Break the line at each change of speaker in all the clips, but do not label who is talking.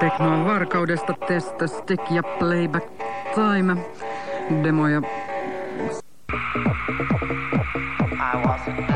Teknoa varkaudesta testa stick ja playback time. Demoja
I was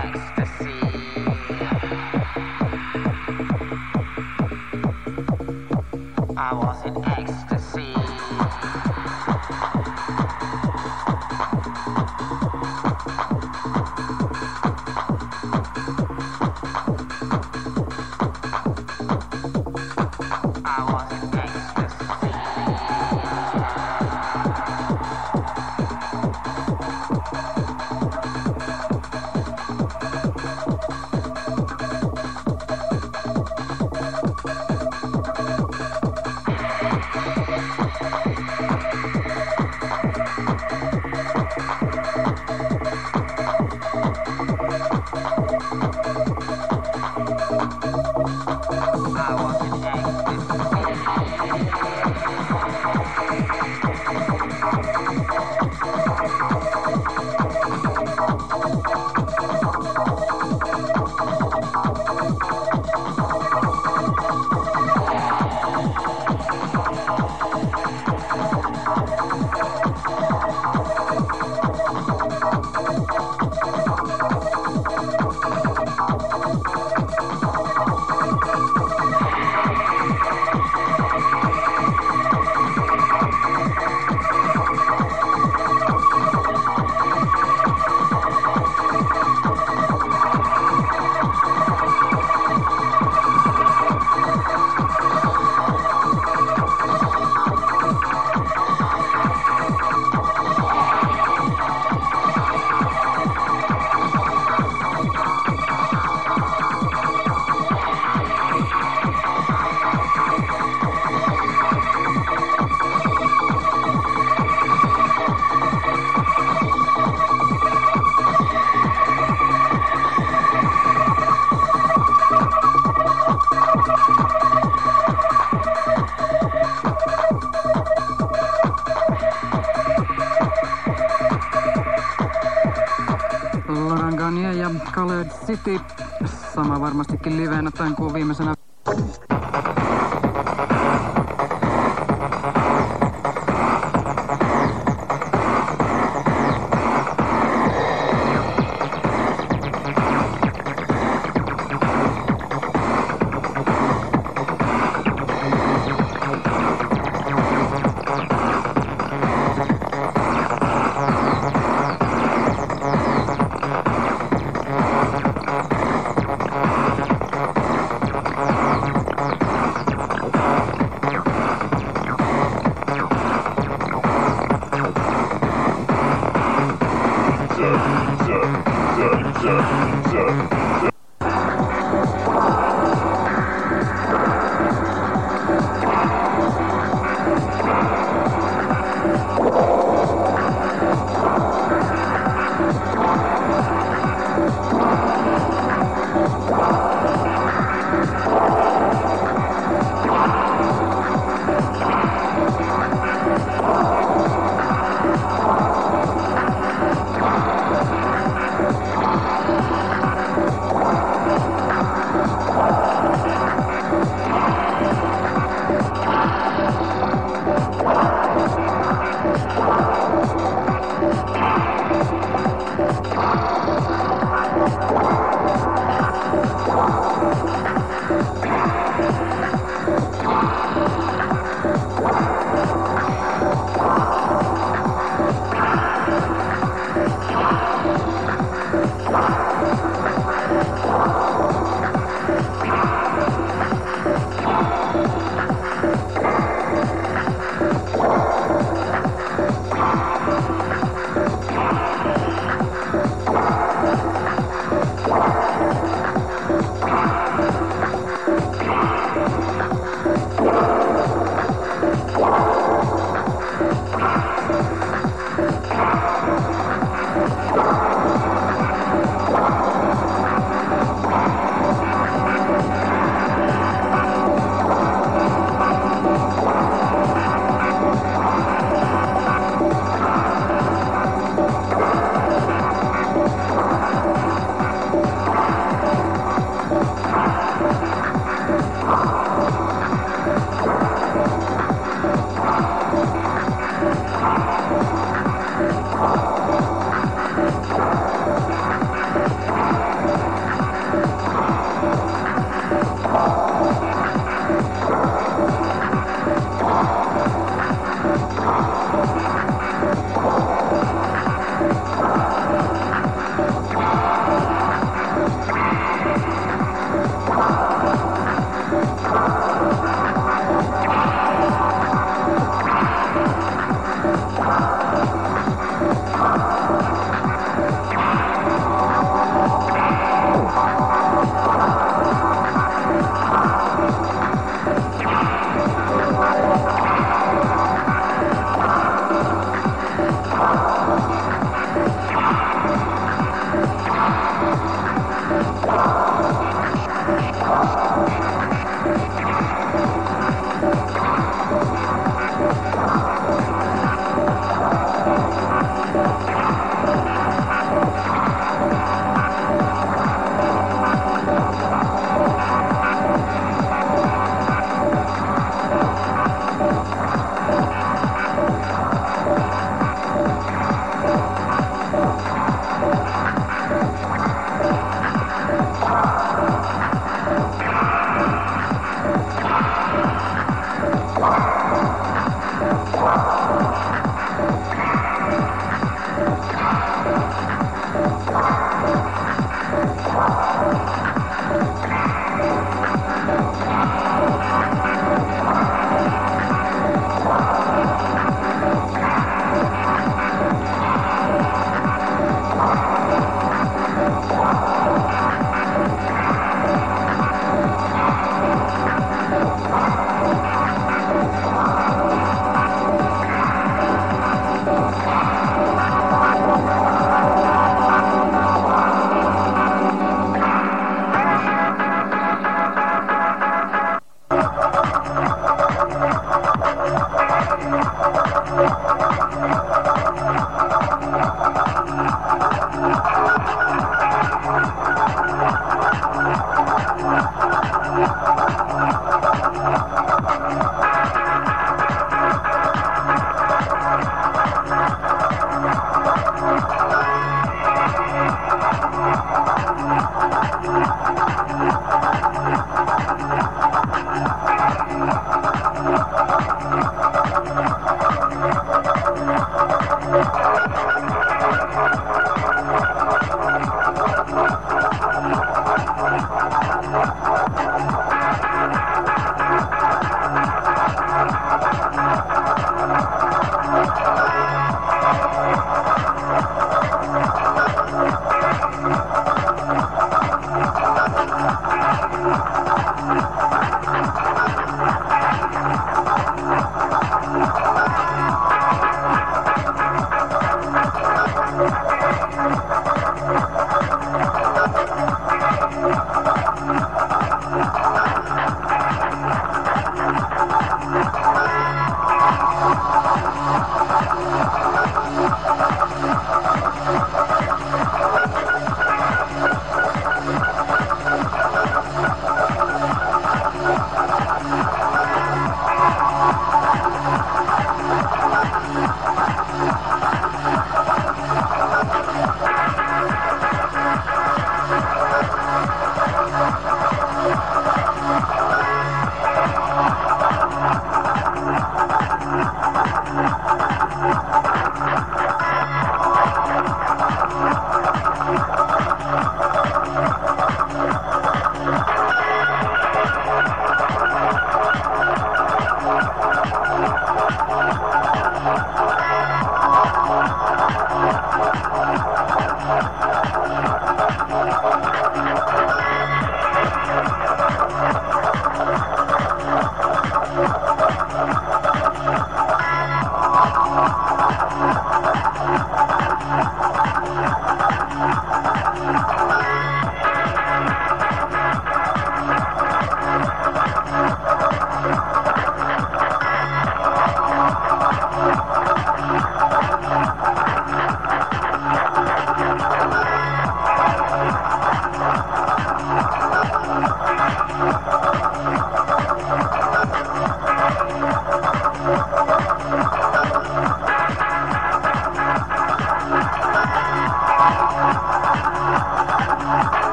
Sama varmastikin liveenä tämän kuun viimeisenä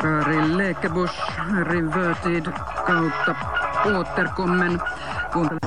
Kari Lekebusch, Reverted kautta Återkommen. Kuuntele.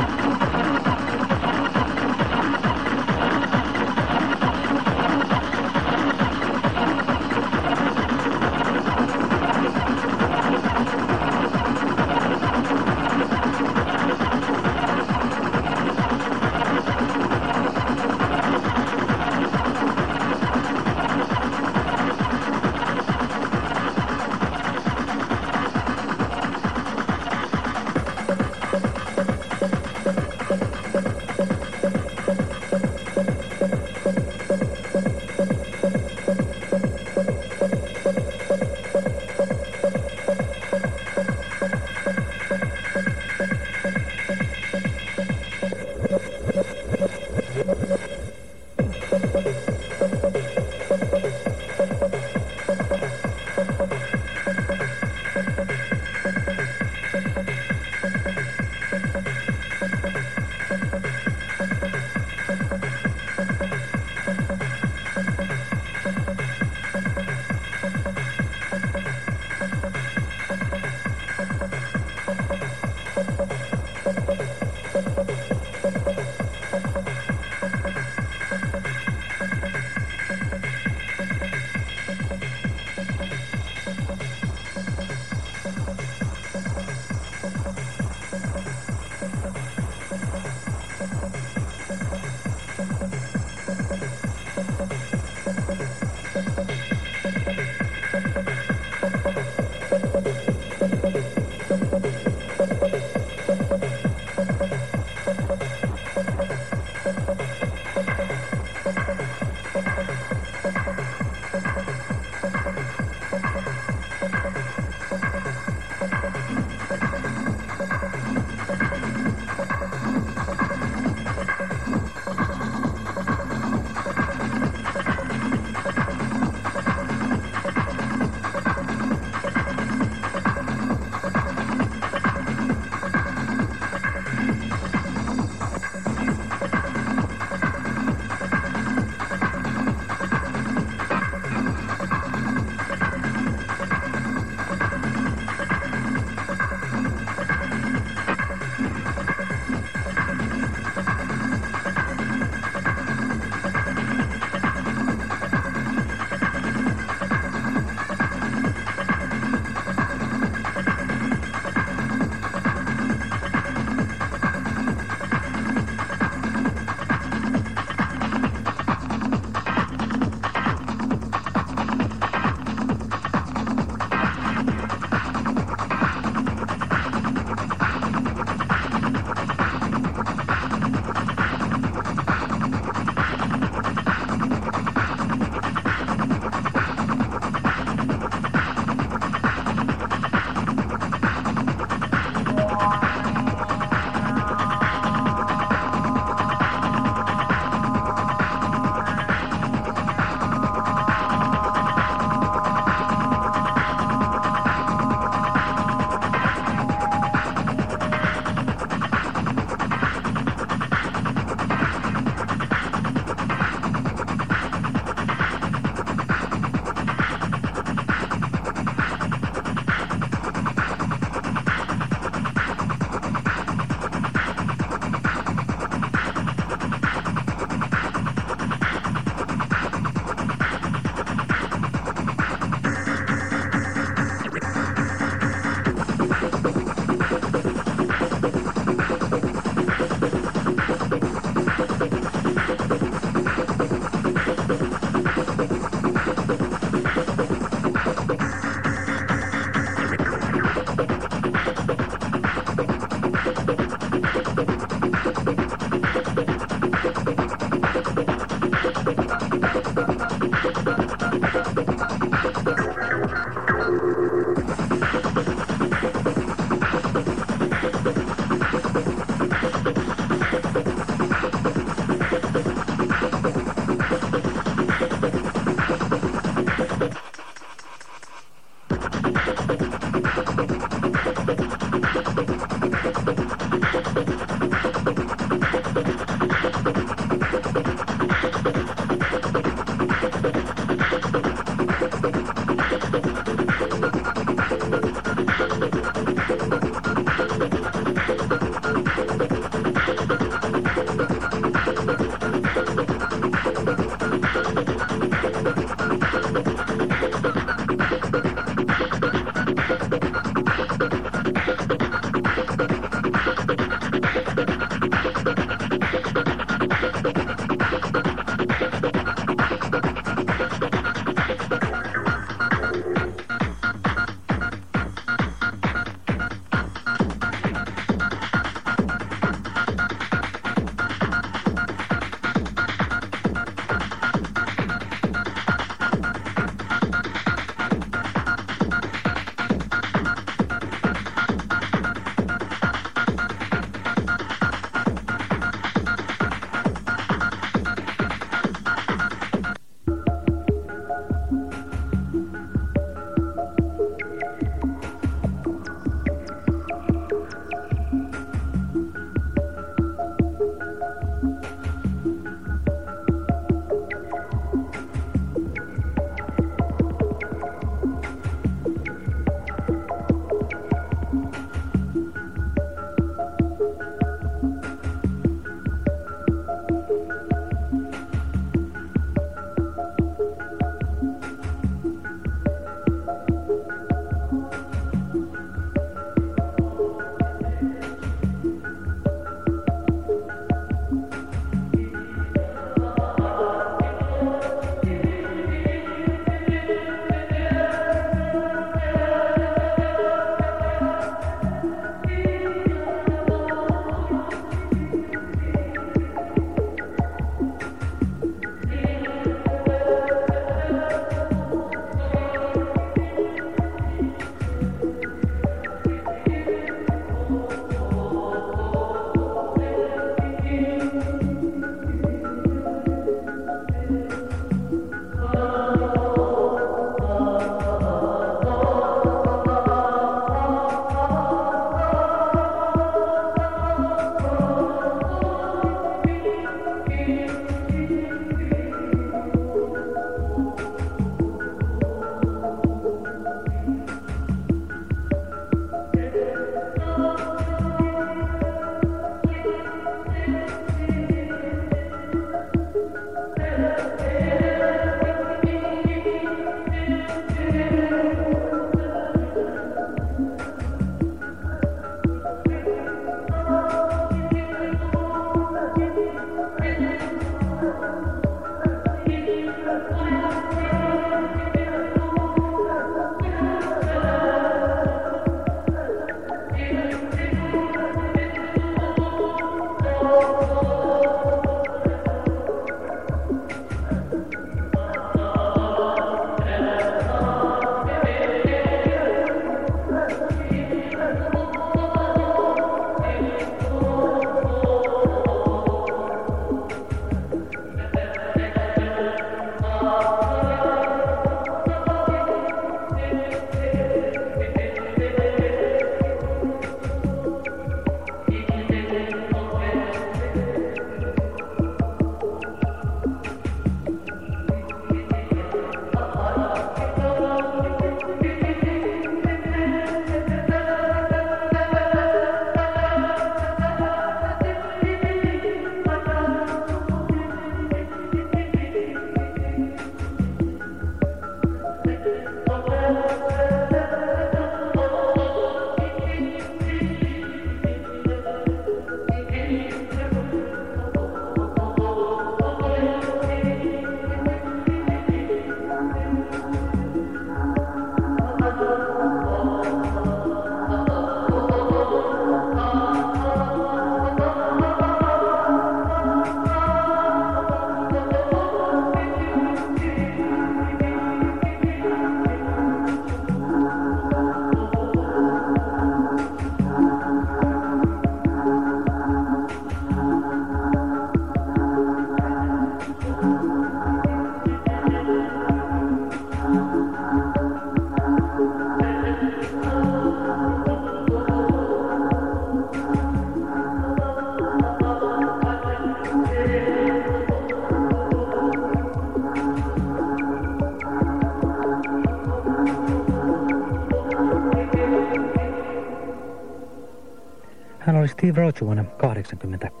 1980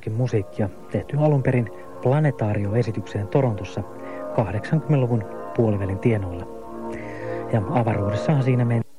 Clarkin musiikkia, tehty alun perin planetaario-esitykseen Torontossa 80-luvun puolivälin tienoilla. Ja avaruudessahan siinä meni.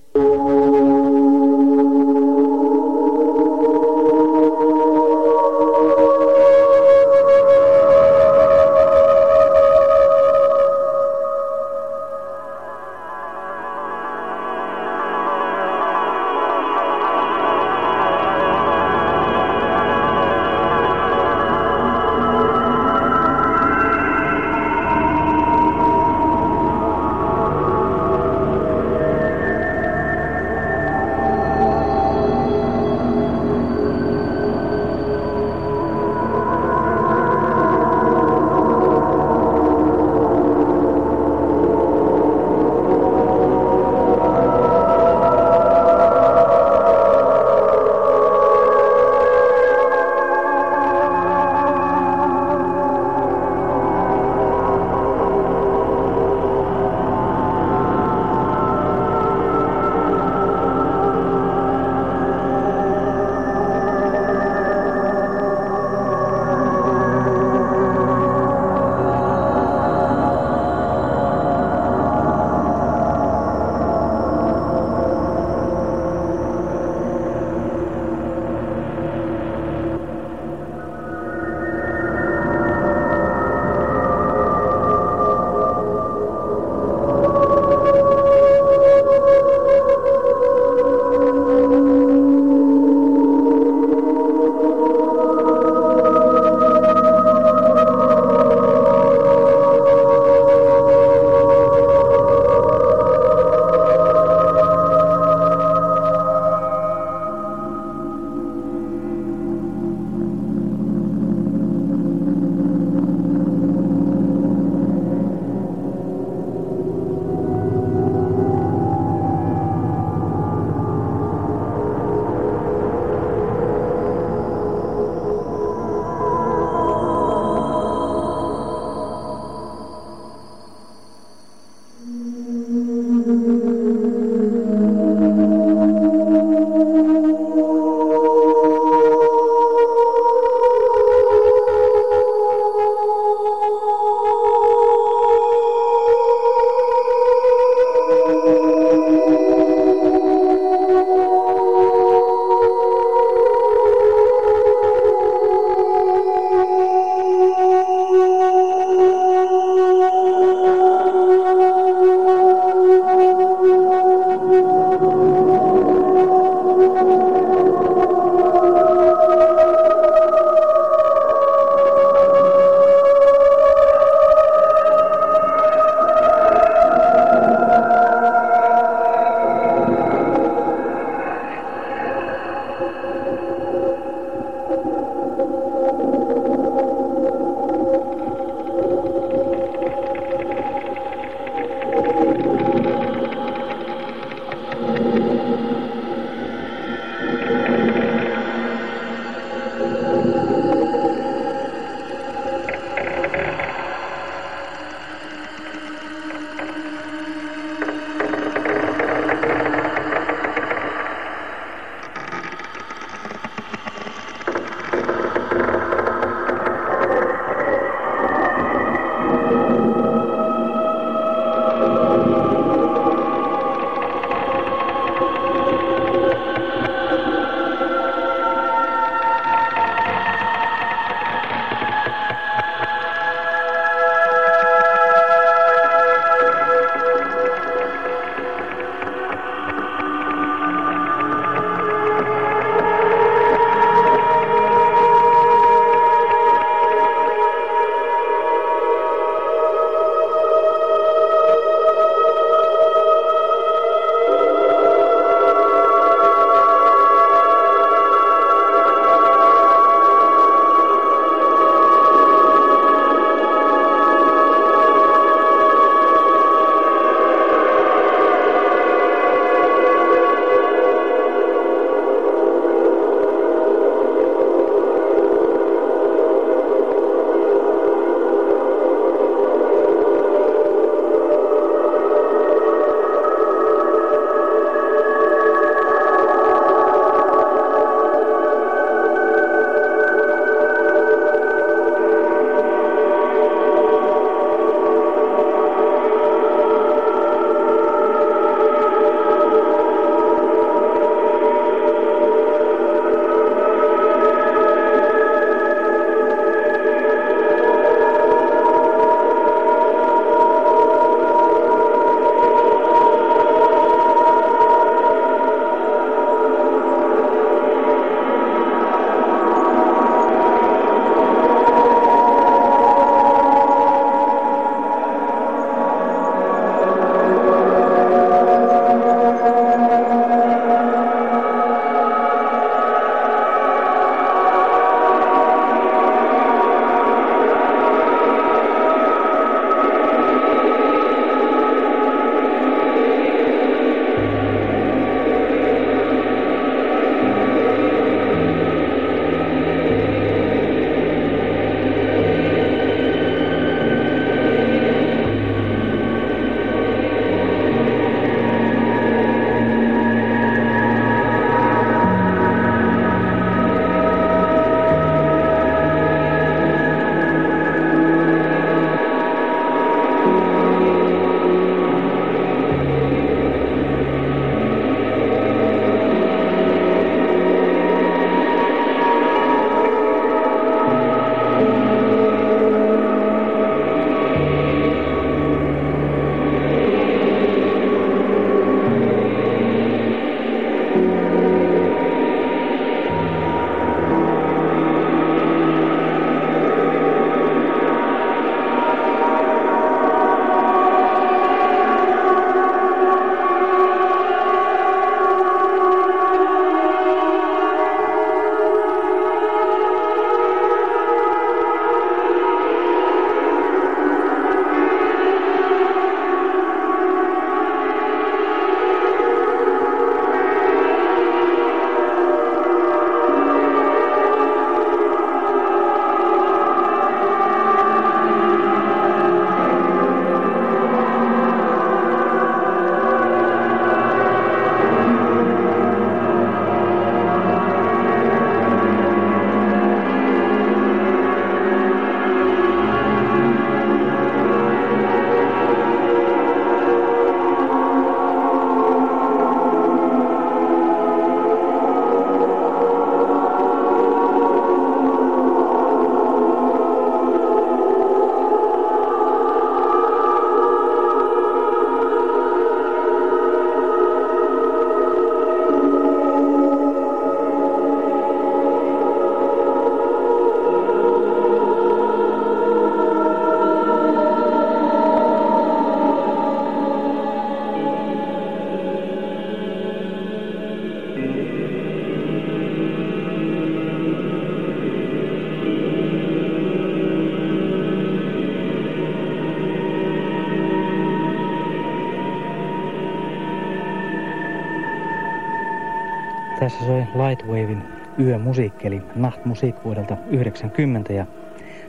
Tässä soi Lightwavein yömusiikki eli Nachtmusik vuodelta 90 ja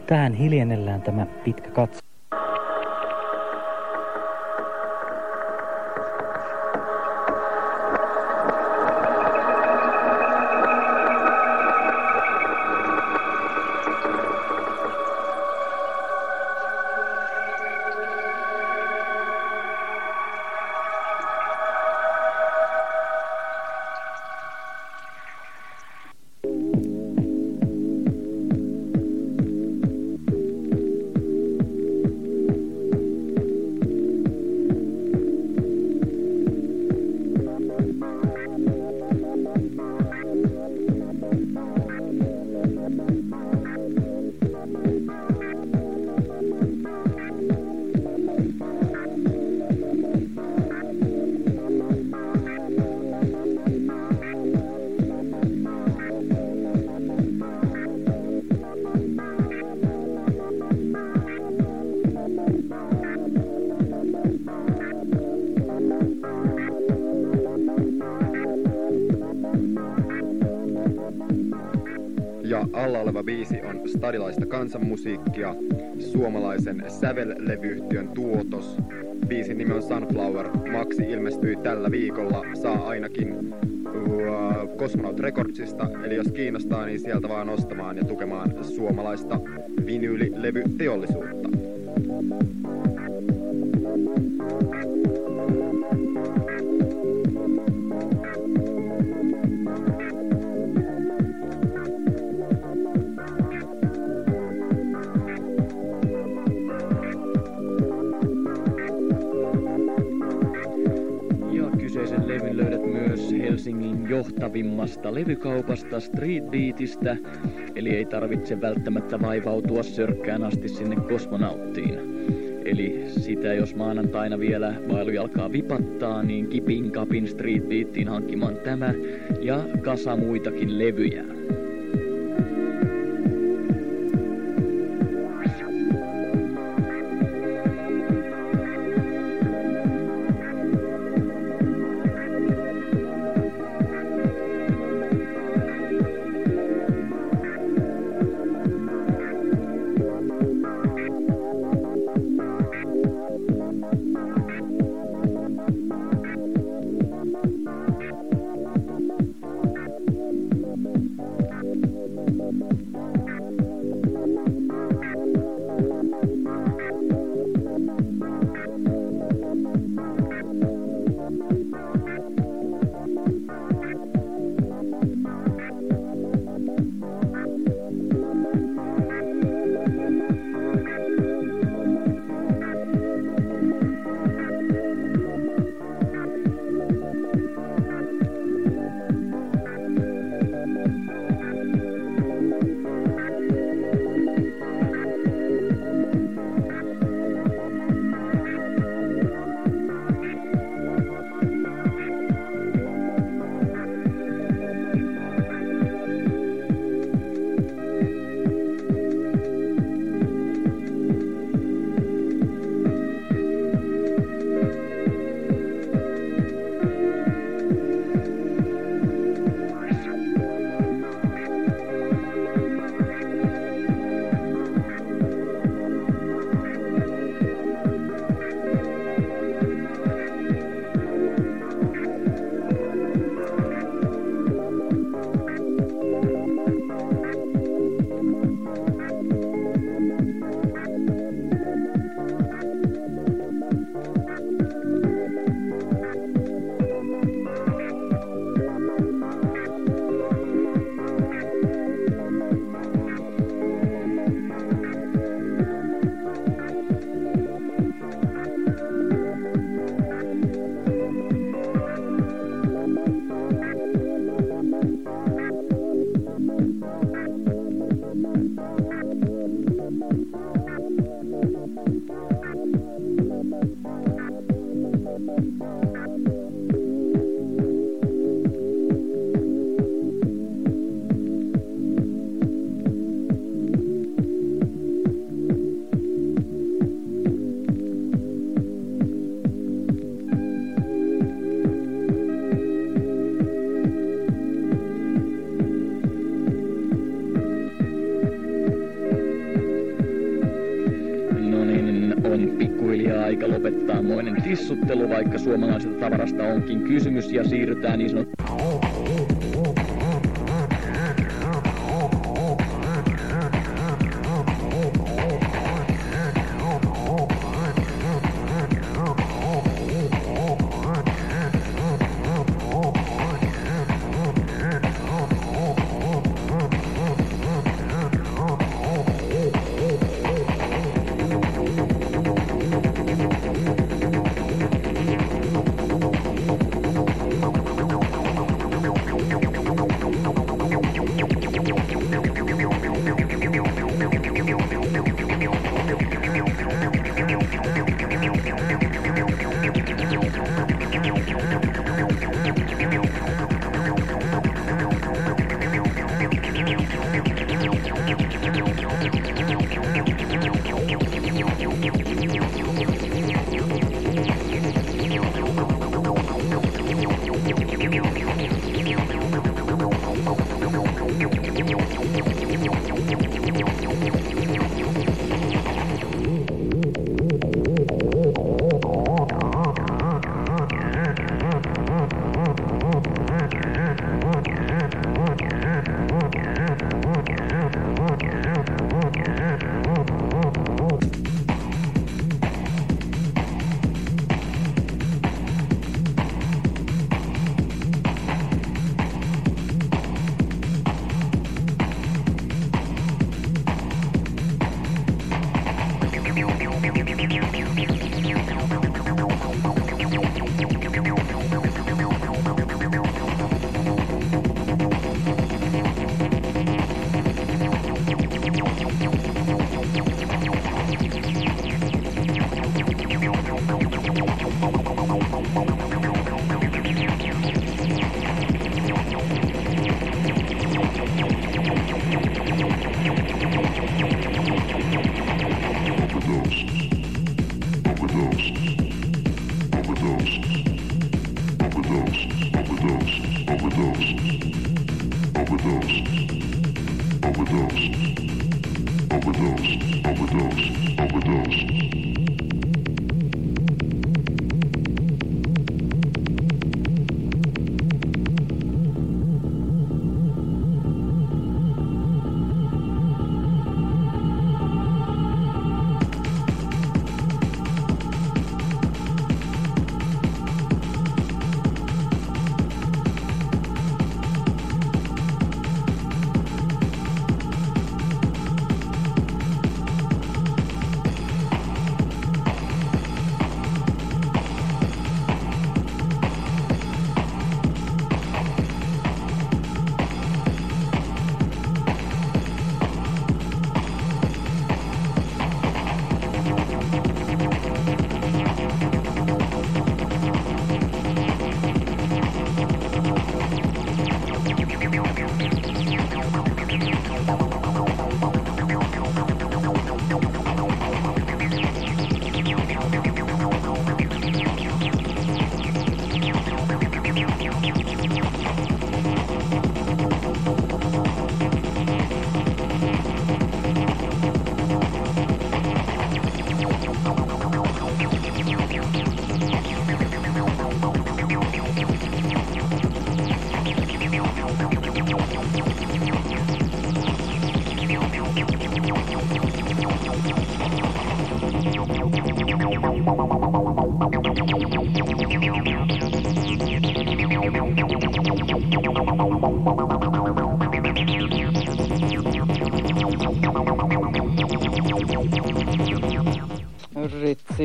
tähän hiljennellään tämä pitkä katse.
stadilaista kansanmusiikkia, suomalaisen sävellevyyhtiön tuotos. Biisin nimi on Sunflower. Maxi ilmestyi tällä viikolla, saa ainakin uh, Cosmonaut Recordsista, eli jos kiinnostaa, niin sieltä vaan ostamaan ja tukemaan suomalaista vinyylilevyteollisuutta.
Johtavimmasta levykaupasta Street Beatistä, eli ei tarvitse välttämättä vaivautua sörkkään asti sinne kosmonauttiin. Eli sitä jos maanantaina vielä vailu alkaa vipattaa, niin kipin kapin Street Beatiin hankkimaan tämä ja kasa muitakin levyjä. Tavarasta onkin kysymys, ja siirrytään niin sanottu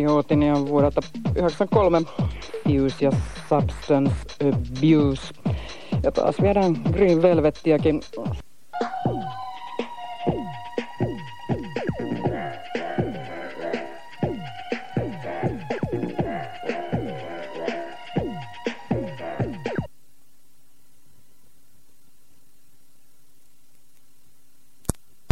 Ritsi-uutinen on vuodelta 1993 Fuse ja Substance Abuse. Ja taas viedään Green Velvettiäkin